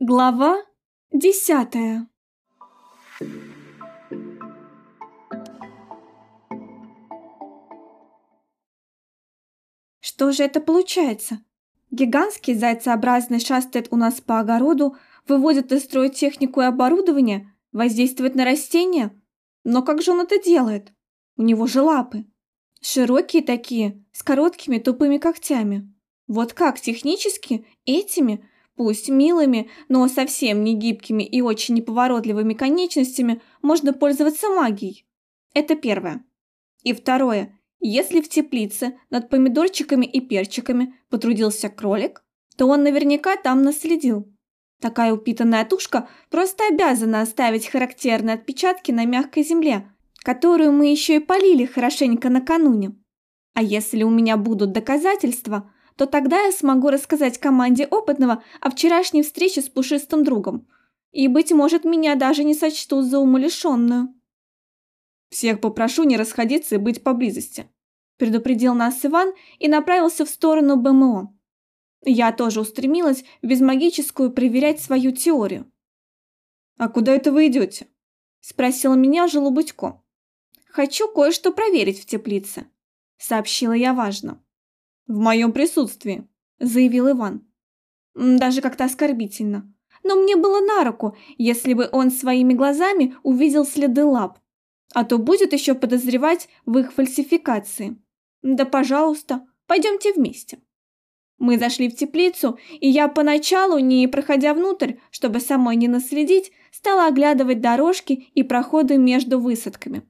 Глава десятая Что же это получается? Гигантский зайцеобразный шастает у нас по огороду, выводит из строя технику и оборудование, воздействует на растения? Но как же он это делает? У него же лапы. Широкие такие, с короткими тупыми когтями. Вот как технически этими, пусть милыми, но совсем не гибкими и очень неповоротливыми конечностями можно пользоваться магией? Это первое. И второе. Если в теплице над помидорчиками и перчиками потрудился кролик, то он наверняка там наследил. Такая упитанная тушка просто обязана оставить характерные отпечатки на мягкой земле, которую мы еще и полили хорошенько накануне. А если у меня будут доказательства, то тогда я смогу рассказать команде опытного о вчерашней встрече с пушистым другом. И, быть может, меня даже не сочтут за умалишенную. «Всех попрошу не расходиться и быть поблизости», предупредил нас Иван и направился в сторону БМО. Я тоже устремилась в безмагическую проверять свою теорию. «А куда это вы идете?» спросила меня Желобудько. «Хочу кое-что проверить в теплице», сообщила я важно. «В моем присутствии», – заявил Иван. Даже как-то оскорбительно. Но мне было на руку, если бы он своими глазами увидел следы лап. А то будет еще подозревать в их фальсификации. Да, пожалуйста, пойдемте вместе. Мы зашли в теплицу, и я поначалу, не проходя внутрь, чтобы самой не наследить, стала оглядывать дорожки и проходы между высадками.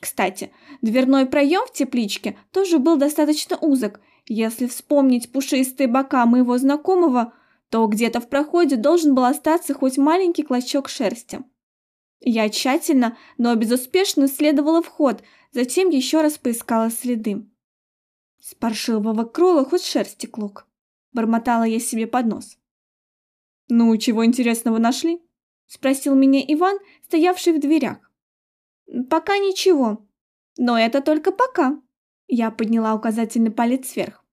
Кстати, дверной проем в тепличке тоже был достаточно узок, если вспомнить пушистые бока моего знакомого, то где-то в проходе должен был остаться хоть маленький клочок шерсти. Я тщательно, но безуспешно исследовала вход, затем еще раз поискала следы. С паршивого крола хоть шерсти клок. Бормотала я себе под нос. «Ну, чего интересного нашли?» Спросил меня Иван, стоявший в дверях. «Пока ничего. Но это только пока», я подняла указательный палец вверх.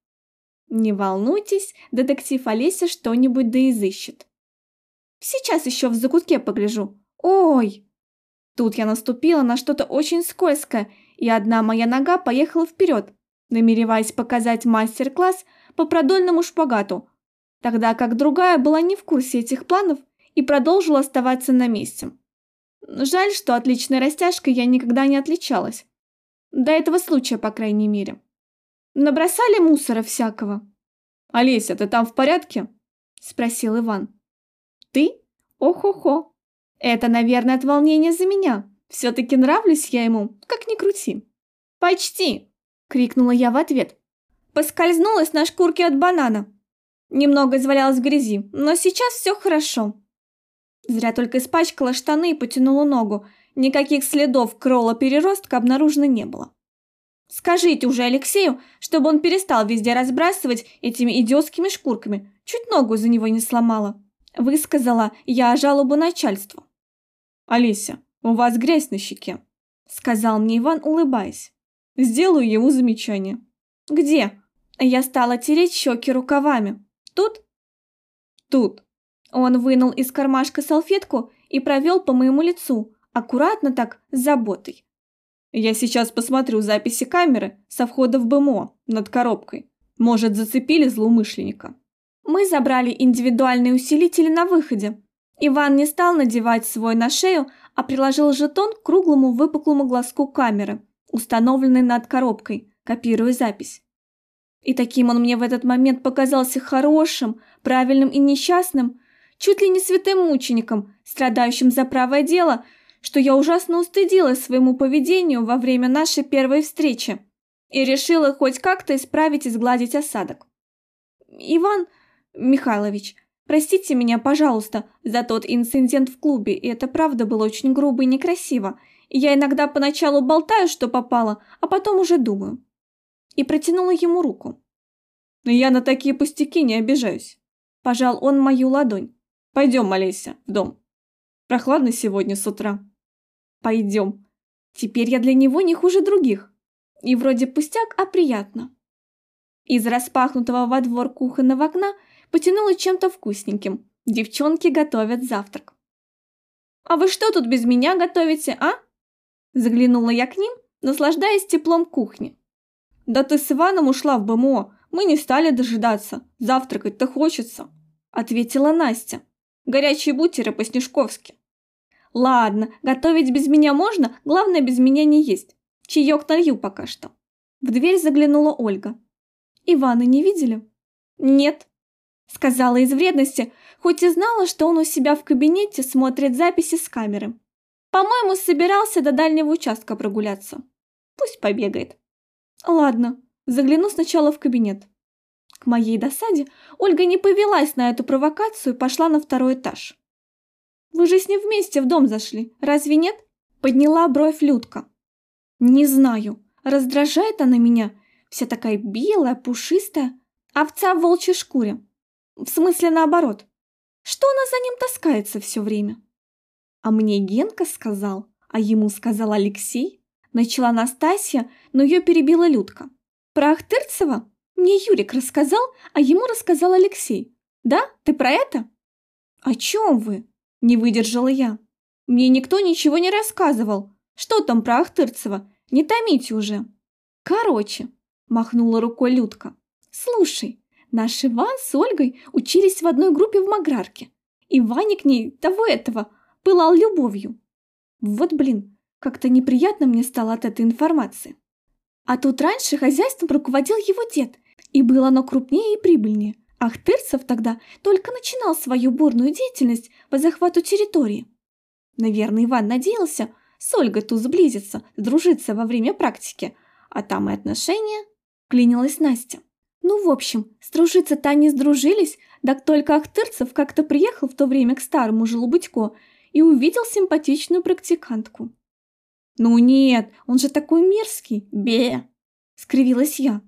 Не волнуйтесь, детектив Олеся что-нибудь да изыщет. Сейчас еще в закутке погляжу. Ой! Тут я наступила на что-то очень скользкое, и одна моя нога поехала вперед, намереваясь показать мастер-класс по продольному шпагату, тогда как другая была не в курсе этих планов и продолжила оставаться на месте. Жаль, что отличной растяжкой я никогда не отличалась. До этого случая, по крайней мере. Набросали мусора всякого. «Олеся, ты там в порядке?» – спросил Иван. «Ты? Ох-хо-хо. Это, наверное, от волнения за меня. Все-таки нравлюсь я ему, как ни крути». «Почти!» – крикнула я в ответ. Поскользнулась на шкурке от банана. Немного извалялась в грязи, но сейчас все хорошо. Зря только испачкала штаны и потянула ногу, Никаких следов крола-переростка обнаружено не было. Скажите уже Алексею, чтобы он перестал везде разбрасывать этими идиотскими шкурками, чуть ногу за него не сломала. Высказала я жалобу начальству. «Олеся, у вас грязь на щеке», — сказал мне Иван, улыбаясь. «Сделаю ему замечание». «Где?» Я стала тереть щеки рукавами. «Тут?» «Тут». Он вынул из кармашка салфетку и провел по моему лицу, Аккуратно так, с заботой. Я сейчас посмотрю записи камеры со входа в БМО над коробкой. Может, зацепили злоумышленника. Мы забрали индивидуальные усилители на выходе. Иван не стал надевать свой на шею, а приложил жетон к круглому выпуклому глазку камеры, установленной над коробкой, копируя запись. И таким он мне в этот момент показался хорошим, правильным и несчастным, чуть ли не святым мучеником, страдающим за правое дело – что я ужасно устыдилась своему поведению во время нашей первой встречи и решила хоть как-то исправить и сгладить осадок. Иван Михайлович, простите меня, пожалуйста, за тот инцидент в клубе, и это правда было очень грубо и некрасиво, я иногда поначалу болтаю, что попало, а потом уже думаю. И протянула ему руку. Но я на такие пустяки не обижаюсь. Пожал он мою ладонь. Пойдем, Олеся, в дом. Прохладно сегодня с утра. Пойдем. Теперь я для него не хуже других. И вроде пустяк, а приятно. Из распахнутого во двор кухонного окна потянуло чем-то вкусненьким. Девчонки готовят завтрак. «А вы что тут без меня готовите, а?» Заглянула я к ним, наслаждаясь теплом кухни. «Да ты с Иваном ушла в БМО, мы не стали дожидаться, завтракать-то хочется», ответила Настя. «Горячие бутеры по-снежковски». «Ладно, готовить без меня можно, главное без меня не есть. Чаек налью пока что». В дверь заглянула Ольга. «Ивана не видели?» «Нет», сказала из вредности, хоть и знала, что он у себя в кабинете смотрит записи с камеры. По-моему, собирался до дальнего участка прогуляться. Пусть побегает. Ладно, загляну сначала в кабинет. К моей досаде Ольга не повелась на эту провокацию и пошла на второй этаж. «Вы же с ним вместе в дом зашли, разве нет?» Подняла бровь Людка. «Не знаю, раздражает она меня, вся такая белая, пушистая, овца в волчьей шкуре. В смысле наоборот. Что она за ним таскается все время?» А мне Генка сказал, а ему сказал Алексей. Начала Настасья, но ее перебила Людка. Про Ахтырцева мне Юрик рассказал, а ему рассказал Алексей. Да, ты про это? О чем вы? Не выдержала я. Мне никто ничего не рассказывал. Что там про Ахтырцева? Не томите уже. Короче, махнула рукой Людка. Слушай, наш Иван с Ольгой учились в одной группе в Маграрке. И Ваня к ней того этого пылал любовью. Вот блин, как-то неприятно мне стало от этой информации. А тут раньше хозяйством руководил его дед, и было оно крупнее и прибыльнее. Ахтырцев тогда только начинал свою бурную деятельность по захвату территории. Наверное, Иван надеялся с Ольгой ту сблизиться, сдружиться во время практики, а там и отношения, клинилась Настя. Ну, в общем, сдружиться-то они сдружились, так только Ахтырцев как-то приехал в то время к старому Желобудько и увидел симпатичную практикантку. «Ну нет, он же такой мерзкий, бе!» – скривилась я.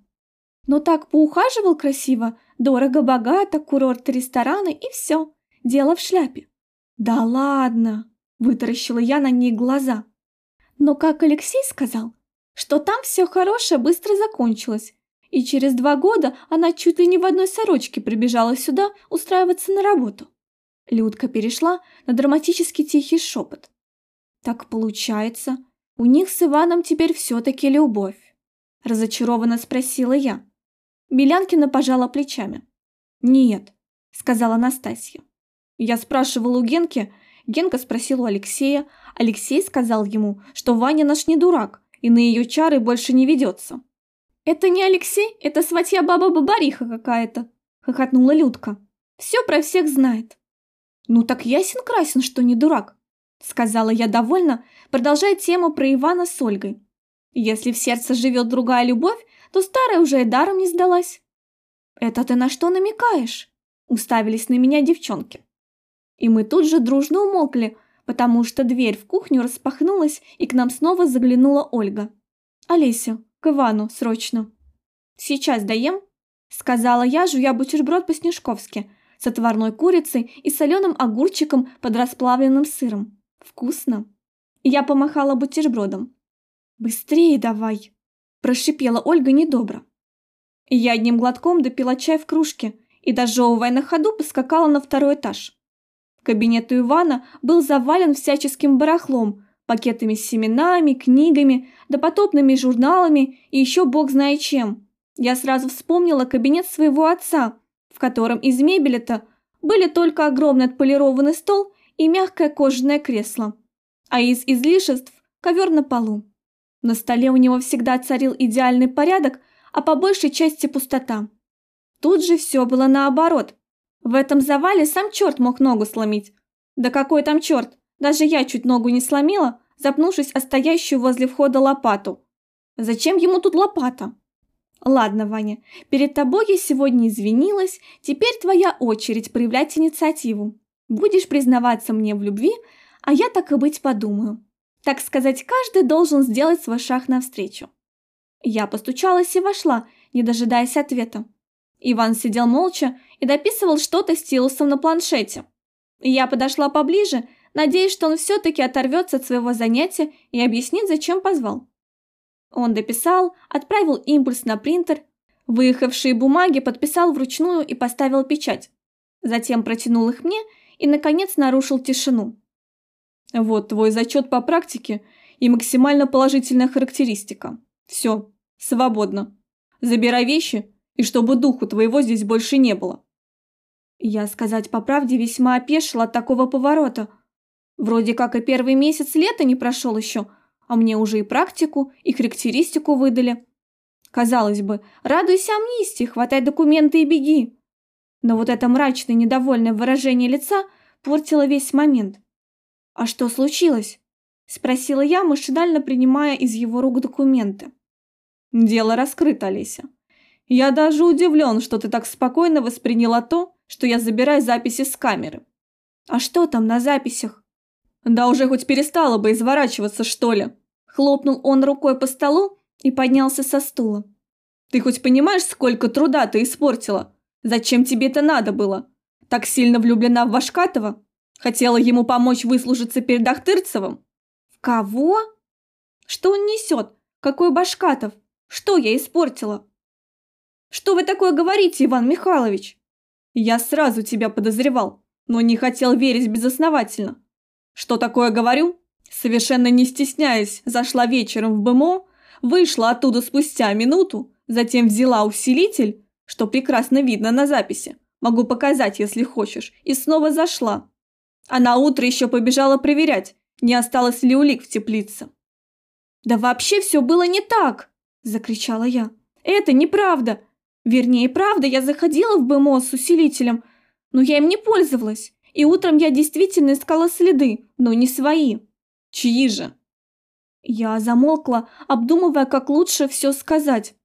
Но так поухаживал красиво, дорого-богато, курорт рестораны и все, дело в шляпе. «Да ладно!» – вытаращила я на ней глаза. Но как Алексей сказал, что там все хорошее быстро закончилось, и через два года она чуть ли не в одной сорочке прибежала сюда устраиваться на работу. Людка перешла на драматически тихий шепот. «Так получается, у них с Иваном теперь все-таки любовь?» Разочарованно спросила я. Белянкина пожала плечами. «Нет», — сказала Настасья. Я спрашивала у Генки, Генка спросил у Алексея, Алексей сказал ему, что Ваня наш не дурак и на ее чары больше не ведется. «Это не Алексей, это сватья баба-бабариха какая-то», — хохотнула Людка. «Все про всех знает». «Ну так ясен-красен, что не дурак», — сказала я довольно, продолжая тему про Ивана с Ольгой. «Если в сердце живет другая любовь, то старая уже и даром не сдалась». «Это ты на что намекаешь?» — уставились на меня девчонки. И мы тут же дружно умолкли, потому что дверь в кухню распахнулась, и к нам снова заглянула Ольга. «Олеся, к Ивану, срочно!» «Сейчас даем?» — сказала я, жуя бутерброд по-снежковски — с отварной курицей и соленым огурчиком под расплавленным сыром. Вкусно. Я помахала бутербродом. «Быстрее давай!» – прошипела Ольга недобро. Я одним глотком допила чай в кружке и, дожевывая на ходу, поскакала на второй этаж. Кабинет у Ивана был завален всяческим барахлом, пакетами с семенами, книгами, допотопными журналами и еще бог знает чем. Я сразу вспомнила кабинет своего отца, в котором из мебели-то были только огромный отполированный стол и мягкое кожаное кресло, а из излишеств – ковер на полу. На столе у него всегда царил идеальный порядок, а по большей части пустота. Тут же все было наоборот. В этом завале сам черт мог ногу сломить. Да какой там черт, даже я чуть ногу не сломила, запнувшись о стоящую возле входа лопату. Зачем ему тут лопата? Ладно, Ваня, перед тобой я сегодня извинилась, теперь твоя очередь проявлять инициативу. Будешь признаваться мне в любви, а я так и быть подумаю. Так сказать, каждый должен сделать свой шаг навстречу. Я постучалась и вошла, не дожидаясь ответа. Иван сидел молча и дописывал что-то стилусом на планшете. Я подошла поближе, надеясь, что он все-таки оторвется от своего занятия и объяснит, зачем позвал. Он дописал, отправил импульс на принтер, выехавшие бумаги подписал вручную и поставил печать. Затем протянул их мне и, наконец, нарушил тишину. Вот твой зачет по практике и максимально положительная характеристика. Все, свободно. Забирай вещи, и чтобы духу твоего здесь больше не было. Я, сказать по правде, весьма опешила от такого поворота. Вроде как и первый месяц лета не прошел еще, а мне уже и практику, и характеристику выдали. Казалось бы, радуйся амнистии, хватай документы и беги. Но вот это мрачное недовольное выражение лица портило весь момент. «А что случилось?» – спросила я, машинально принимая из его рук документы. «Дело раскрыто, Олеся. Я даже удивлен, что ты так спокойно восприняла то, что я забираю записи с камеры». «А что там на записях?» «Да уже хоть перестала бы изворачиваться, что ли?» Хлопнул он рукой по столу и поднялся со стула. «Ты хоть понимаешь, сколько труда ты испортила? Зачем тебе это надо было? Так сильно влюблена в Вашкатова? Хотела ему помочь выслужиться перед Ахтырцевым? В кого? Что он несет? Какой Башкатов? Что я испортила? Что вы такое говорите, Иван Михайлович? Я сразу тебя подозревал, но не хотел верить безосновательно. Что такое говорю? Совершенно не стесняясь, зашла вечером в БМО, вышла оттуда спустя минуту, затем взяла усилитель, что прекрасно видно на записи, могу показать, если хочешь, и снова зашла. А на утро еще побежала проверять, не осталось ли улик в теплице. «Да вообще все было не так!» – закричала я. «Это неправда! Вернее, правда, я заходила в БМО с усилителем, но я им не пользовалась, и утром я действительно искала следы, но не свои». «Чьи же?» Я замолкла, обдумывая, как лучше все сказать.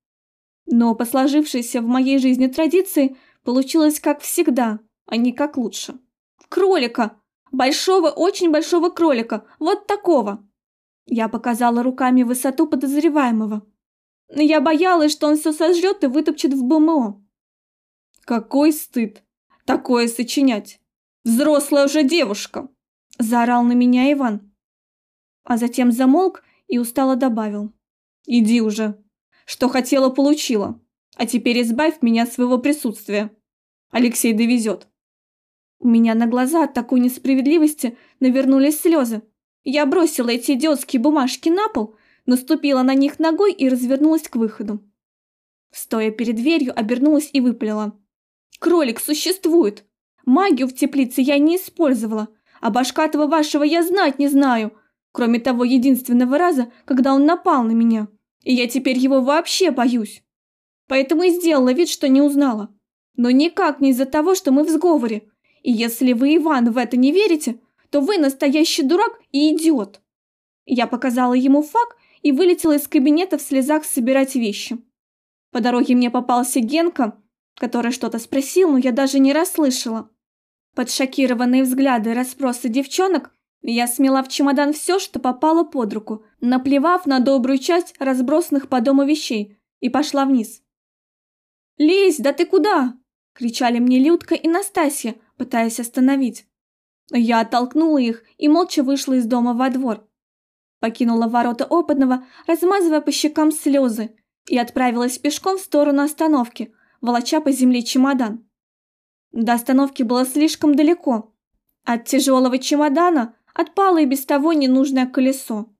Но по сложившейся в моей жизни традиции получилось как всегда, а не как лучше. «Кролика!» Большого, очень большого кролика, вот такого. Я показала руками высоту подозреваемого. Я боялась, что он все сожрет и вытопчет в БМО. Какой стыд! Такое сочинять! Взрослая уже девушка! Заорал на меня Иван. А затем замолк и устало добавил. Иди уже. Что хотела, получила. А теперь избавь меня от своего присутствия. Алексей довезет. У меня на глаза от такой несправедливости навернулись слезы. Я бросила эти идиотские бумажки на пол, наступила на них ногой и развернулась к выходу. Стоя перед дверью, обернулась и выпалила. «Кролик существует! Магию в теплице я не использовала, а Башкатова вашего я знать не знаю, кроме того единственного раза, когда он напал на меня, и я теперь его вообще боюсь. Поэтому и сделала вид, что не узнала. Но никак не из-за того, что мы в сговоре, и если вы, Иван, в это не верите, то вы настоящий дурак и идиот. Я показала ему факт и вылетела из кабинета в слезах собирать вещи. По дороге мне попался Генка, который что-то спросил, но я даже не расслышала. Под шокированные взгляды и расспросы девчонок я смела в чемодан все, что попало под руку, наплевав на добрую часть разбросанных по дому вещей, и пошла вниз. «Лезь, да ты куда?» – кричали мне Людка и Настасья, пытаясь остановить. Я оттолкнула их и молча вышла из дома во двор. Покинула ворота опытного, размазывая по щекам слезы, и отправилась пешком в сторону остановки, волоча по земле чемодан. До остановки было слишком далеко. От тяжелого чемодана отпало и без того ненужное колесо.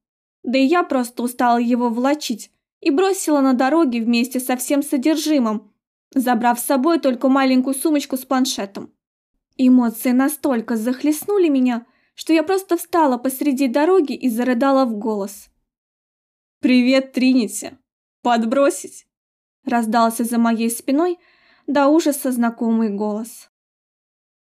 Да и я просто устала его волочить и бросила на дороге вместе со всем содержимым, забрав с собой только маленькую сумочку с планшетом. Эмоции настолько захлестнули меня, что я просто встала посреди дороги и зарыдала в голос. «Привет, Тринити! Подбросить?» Раздался за моей спиной до ужаса знакомый голос.